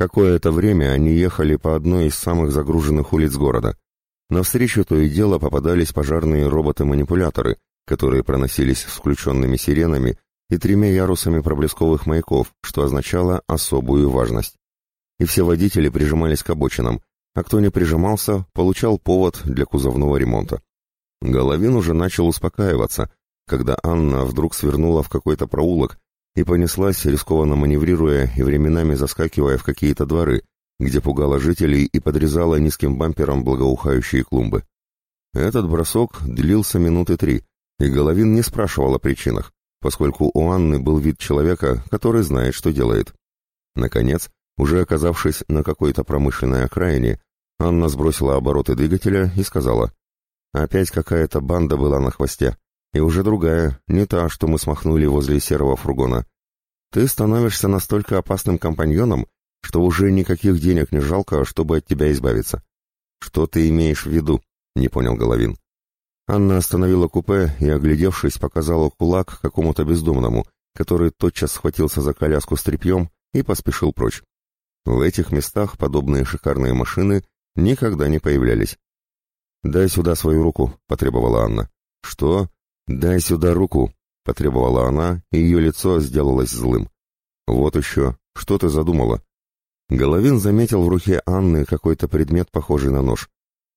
Какое-то время они ехали по одной из самых загруженных улиц города. Навстречу то и дело попадались пожарные роботы-манипуляторы, которые проносились с включенными сиренами и тремя ярусами проблесковых маяков, что означало особую важность. И все водители прижимались к обочинам, а кто не прижимался, получал повод для кузовного ремонта. Головин уже начал успокаиваться, когда Анна вдруг свернула в какой-то проулок и понеслась, рискованно маневрируя и временами заскакивая в какие-то дворы, где пугала жителей и подрезала низким бампером благоухающие клумбы. Этот бросок длился минуты три, и Головин не спрашивал о причинах, поскольку у Анны был вид человека, который знает, что делает. Наконец, уже оказавшись на какой-то промышленной окраине, Анна сбросила обороты двигателя и сказала, «Опять какая-то банда была на хвосте, и уже другая, не та, что мы смахнули возле серого фургона. Ты становишься настолько опасным компаньоном, что уже никаких денег не жалко, чтобы от тебя избавиться. Что ты имеешь в виду? Не понял Головин. Анна остановила купе и, оглядевшись, показала кулак какому-то бездомному, который тотчас схватился за коляску с тряпьем и поспешил прочь. В этих местах подобные шикарные машины никогда не появлялись. «Дай сюда свою руку», — потребовала Анна. «Что? Дай сюда руку», — потребовала она, и ее лицо сделалось злым. «Вот еще. Что ты задумала?» Головин заметил в руке Анны какой-то предмет, похожий на нож.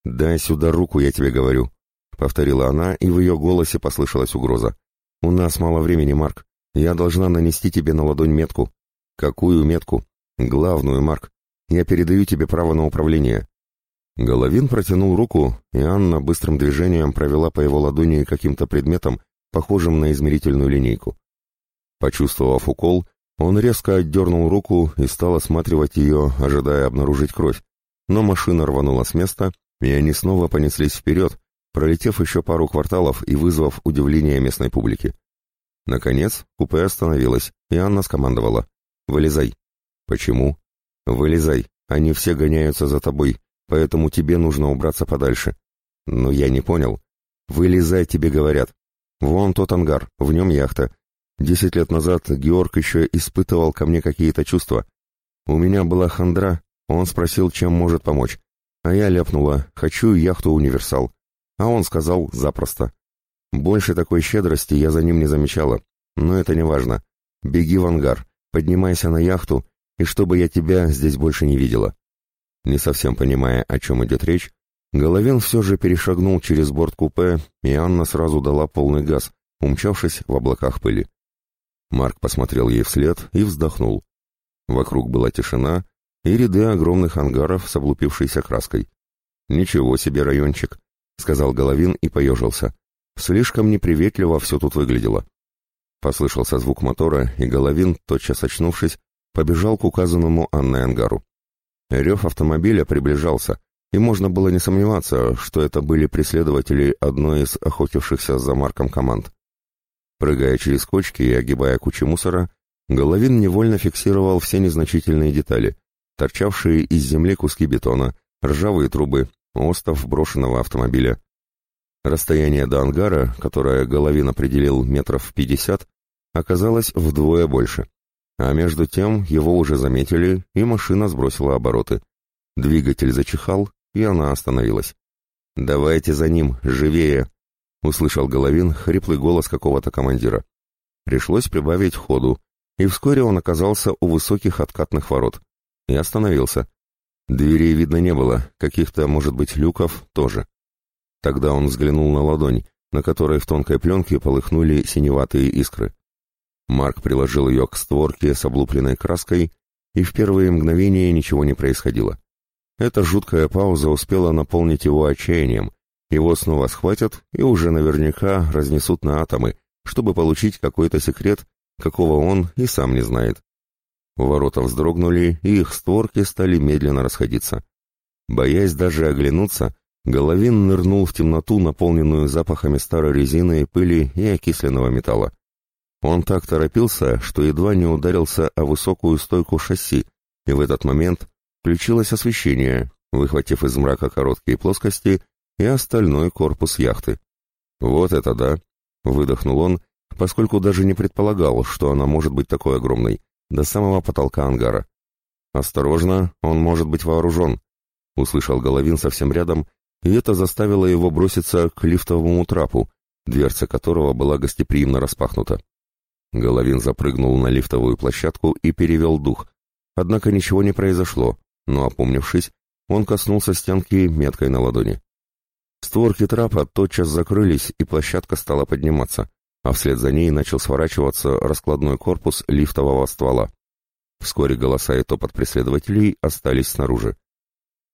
«Дай сюда руку, я тебе говорю», — повторила она, и в ее голосе послышалась угроза. «У нас мало времени, Марк. Я должна нанести тебе на ладонь метку». «Какую метку?» «Главную, Марк. Я передаю тебе право на управление». Головин протянул руку, и Анна быстрым движением провела по его ладони каким-то предметом, похожим на измерительную линейку. Почувствовав укол, он резко отдернул руку и стал осматривать ее, ожидая обнаружить кровь. Но машина рванула с места, и они снова понеслись вперед, пролетев еще пару кварталов и вызвав удивление местной публики. Наконец, купе остановилось, и Анна скомандовала. «Вылезай». «Почему?» «Вылезай. Они все гоняются за тобой, поэтому тебе нужно убраться подальше». «Но я не понял». «Вылезай, тебе говорят. Вон тот ангар, в нем яхта. Десять лет назад Георг еще испытывал ко мне какие-то чувства. У меня была хандра, он спросил, чем может помочь. А я ляпнула «хочу яхту «Универсал». А он сказал «запросто». Больше такой щедрости я за ним не замечала, но это не важно. Беги в ангар, поднимайся на яхту, и чтобы я тебя здесь больше не видела. Не совсем понимая, о чем идет речь, Головин все же перешагнул через борт купе, и Анна сразу дала полный газ, умчавшись в облаках пыли. Марк посмотрел ей вслед и вздохнул. Вокруг была тишина и ряды огромных ангаров с облупившейся краской. «Ничего себе райончик», — сказал Головин и поежился. «Слишком неприветливо все тут выглядело». Послышался звук мотора, и Головин, тотчас очнувшись, побежал к указанному Анной ангару. Рев автомобиля приближался, и можно было не сомневаться, что это были преследователи одной из охотившихся за Марком команд. Прыгая через кочки и огибая кучи мусора, Головин невольно фиксировал все незначительные детали, торчавшие из земли куски бетона, ржавые трубы, остов брошенного автомобиля. Расстояние до ангара, которое Головин определил метров пятьдесят, оказалось вдвое больше. А между тем его уже заметили, и машина сбросила обороты. Двигатель зачихал, и она остановилась. «Давайте за ним, живее!» услышал Головин хриплый голос какого-то командира. Пришлось прибавить ходу, и вскоре он оказался у высоких откатных ворот. И остановился. Дверей видно не было, каких-то, может быть, люков тоже. Тогда он взглянул на ладонь, на которой в тонкой пленке полыхнули синеватые искры. Марк приложил ее к створке с облупленной краской, и в первые мгновения ничего не происходило. Эта жуткая пауза успела наполнить его отчаянием, его снова схватят и уже наверняка разнесут на атомы, чтобы получить какой-то секрет, какого он и сам не знает. Ворота вздрогнули, и их створки стали медленно расходиться. Боясь даже оглянуться, Головин нырнул в темноту, наполненную запахами старой резины, пыли и окисленного металла. Он так торопился, что едва не ударился о высокую стойку шасси, и в этот момент включилось освещение, выхватив из мрака короткие плоскости и остальной корпус яхты. «Вот это да!» — выдохнул он, поскольку даже не предполагал, что она может быть такой огромной, до самого потолка ангара. «Осторожно, он может быть вооружен», — услышал Головин совсем рядом, и это заставило его броситься к лифтовому трапу, дверца которого была гостеприимно распахнута. Головин запрыгнул на лифтовую площадку и перевел дух. Однако ничего не произошло, но, опомнившись, он коснулся стенки меткой на ладони. Створки трапа тотчас закрылись, и площадка стала подниматься, а вслед за ней начал сворачиваться раскладной корпус лифтового ствола. Вскоре голоса и топот преследователей остались снаружи.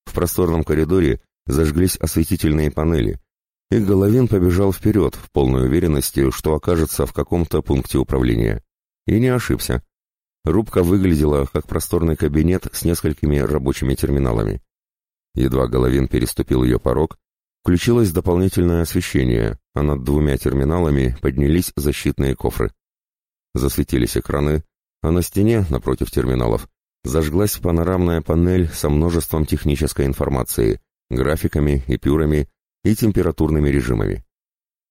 В просторном коридоре зажглись осветительные панели, и Головин побежал вперед в полной уверенности, что окажется в каком-то пункте управления. И не ошибся. Рубка выглядела как просторный кабинет с несколькими рабочими терминалами. Едва Головин переступил ее порог, включилось дополнительное освещение, а над двумя терминалами поднялись защитные кофры. Засветились экраны, а на стене, напротив терминалов, зажглась панорамная панель со множеством технической информации, графиками, эпюрами и температурными режимами.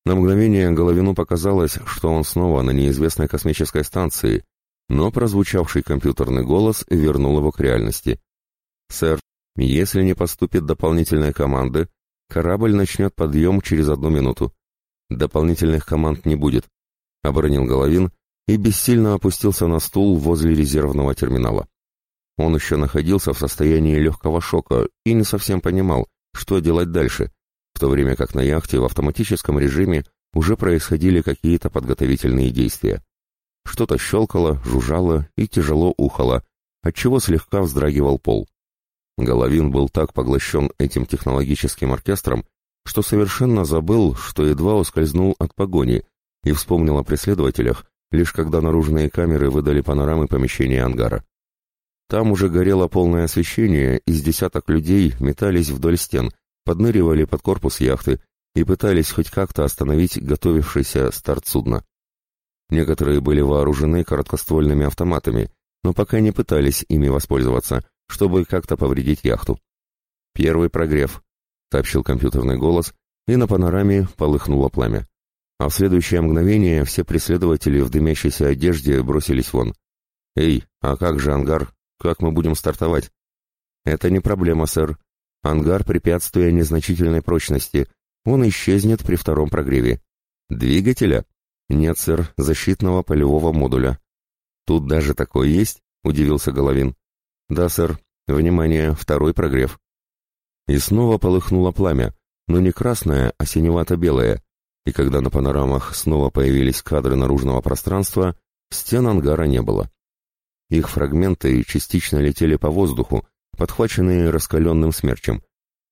На мгновение Головину показалось, что он снова на неизвестной космической станции, но прозвучавший компьютерный голос вернул его к реальности. «Сэр, если не поступит дополнительной команды, корабль начнет подъем через одну минуту. Дополнительных команд не будет», — оборонил Головин и бессильно опустился на стул возле резервного терминала. Он еще находился в состоянии легкого шока и не совсем понимал, что делать дальше, в то время как на яхте в автоматическом режиме уже происходили какие-то подготовительные действия. Что-то щелкало, жужжало и тяжело ухало, отчего слегка вздрагивал пол. Головин был так поглощен этим технологическим оркестром, что совершенно забыл, что едва ускользнул от погони, и вспомнил о преследователях, лишь когда наружные камеры выдали панорамы помещения ангара. Там уже горело полное освещение, и с десяток людей метались вдоль стен, подныривали под корпус яхты и пытались хоть как-то остановить готовившийся старт судна. Некоторые были вооружены короткоствольными автоматами, но пока не пытались ими воспользоваться, чтобы как-то повредить яхту. «Первый прогрев», — сообщил компьютерный голос, и на панораме полыхнуло пламя. А в следующее мгновение все преследователи в дымящейся одежде бросились вон. «Эй, а как же ангар? Как мы будем стартовать?» «Это не проблема, сэр. Ангар — препятствие незначительной прочности. Он исчезнет при втором прогреве. Двигателя?» «Нет, сэр, защитного полевого модуля». «Тут даже такой есть?» — удивился Головин. «Да, сэр. Внимание, второй прогрев». И снова полыхнуло пламя, но не красное, а синевато-белое, и когда на панорамах снова появились кадры наружного пространства, стен ангара не было. Их фрагменты частично летели по воздуху, подхваченные раскаленным смерчем,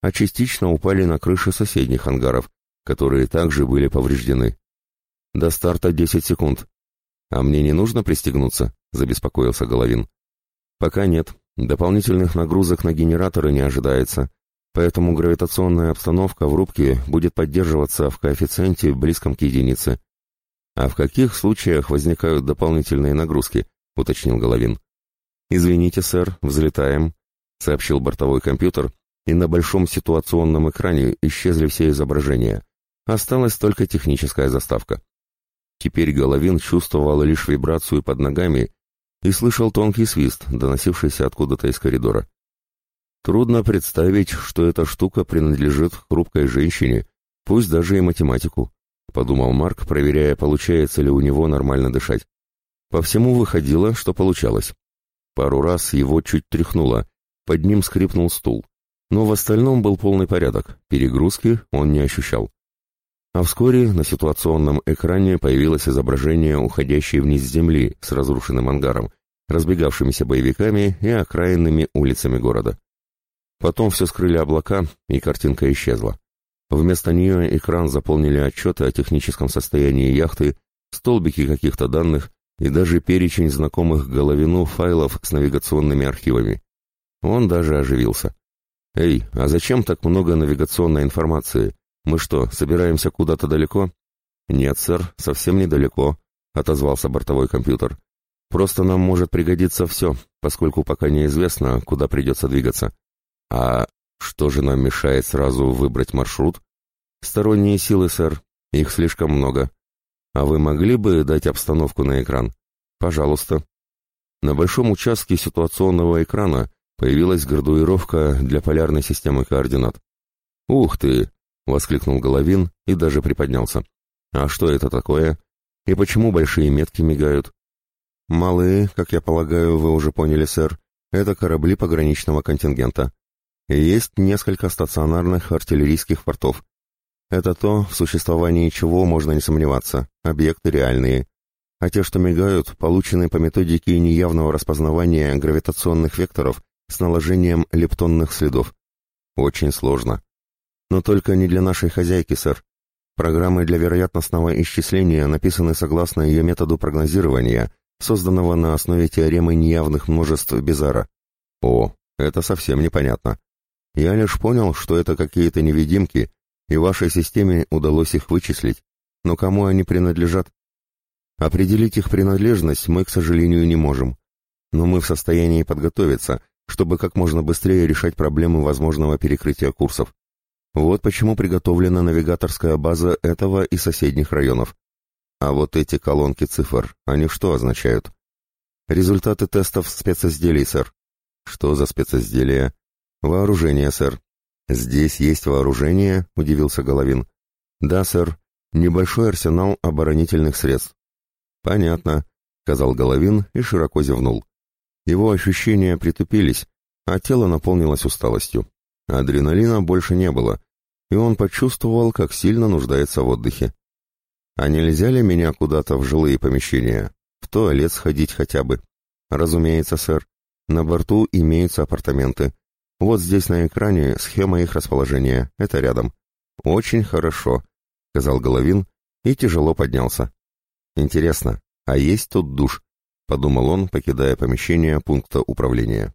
а частично упали на крыши соседних ангаров, которые также были повреждены. До старта десять секунд. А мне не нужно пристегнуться, забеспокоился Головин. Пока нет. Дополнительных нагрузок на генераторы не ожидается поэтому гравитационная обстановка в рубке будет поддерживаться в коэффициенте близком к единице. А в каких случаях возникают дополнительные нагрузки, уточнил Головин. Извините, сэр, взлетаем, сообщил бортовой компьютер, и на большом ситуационном экране исчезли все изображения. Осталась только техническая заставка. Теперь Головин чувствовал лишь вибрацию под ногами и слышал тонкий свист, доносившийся откуда-то из коридора. Трудно представить, что эта штука принадлежит хрупкой женщине, пусть даже и математику, подумал Марк, проверяя, получается ли у него нормально дышать. По всему выходило, что получалось. Пару раз его чуть тряхнуло, под ним скрипнул стул. Но в остальном был полный порядок, перегрузки он не ощущал. А вскоре на ситуационном экране появилось изображение уходящей вниз земли с разрушенным ангаром, разбегавшимися боевиками и окраинными улицами города. Потом все скрыли облака, и картинка исчезла. Вместо нее экран заполнили отчеты о техническом состоянии яхты, столбики каких-то данных и даже перечень знакомых Головину файлов с навигационными архивами. Он даже оживился. «Эй, а зачем так много навигационной информации? Мы что, собираемся куда-то далеко?» «Нет, сэр, совсем недалеко», — отозвался бортовой компьютер. «Просто нам может пригодиться все, поскольку пока неизвестно, куда придется двигаться. А что же нам мешает сразу выбрать маршрут? Сторонние силы, сэр. Их слишком много. А вы могли бы дать обстановку на экран? Пожалуйста. На большом участке ситуационного экрана Появилась градуировка для полярной системы координат. «Ух ты!» — воскликнул Головин и даже приподнялся. «А что это такое? И почему большие метки мигают?» «Малые, как я полагаю, вы уже поняли, сэр, это корабли пограничного контингента. Есть несколько стационарных артиллерийских портов. Это то, в существовании чего можно не сомневаться, объекты реальные. А те, что мигают, получены по методике неявного распознавания гравитационных векторов с наложением лептонных следов. Очень сложно. Но только не для нашей хозяйки, сэр. Программы для вероятностного исчисления написаны согласно ее методу прогнозирования, созданного на основе теоремы неявных множеств Безара. О, это совсем непонятно. Я лишь понял, что это какие-то невидимки, и вашей системе удалось их вычислить. Но кому они принадлежат? Определить их принадлежность мы, к сожалению, не можем. Но мы в состоянии подготовиться, чтобы как можно быстрее решать проблемы возможного перекрытия курсов. Вот почему приготовлена навигаторская база этого и соседних районов. А вот эти колонки цифр, они что означают? Результаты тестов специзделий, сэр. Что за специзделия? Вооружение, сэр. Здесь есть вооружение, удивился Головин. Да, сэр. Небольшой арсенал оборонительных средств. Понятно, сказал Головин и широко зевнул. Его ощущения притупились, а тело наполнилось усталостью. Адреналина больше не было, и он почувствовал, как сильно нуждается в отдыхе. А нельзя ли меня куда-то в жилые помещения? В туалет сходить хотя бы? Разумеется, сэр. На борту имеются апартаменты. Вот здесь на экране схема их расположения. Это рядом. Очень хорошо, сказал Головин и тяжело поднялся. Интересно, а есть тут душ? Подумал он, покидая помещение пункта управления.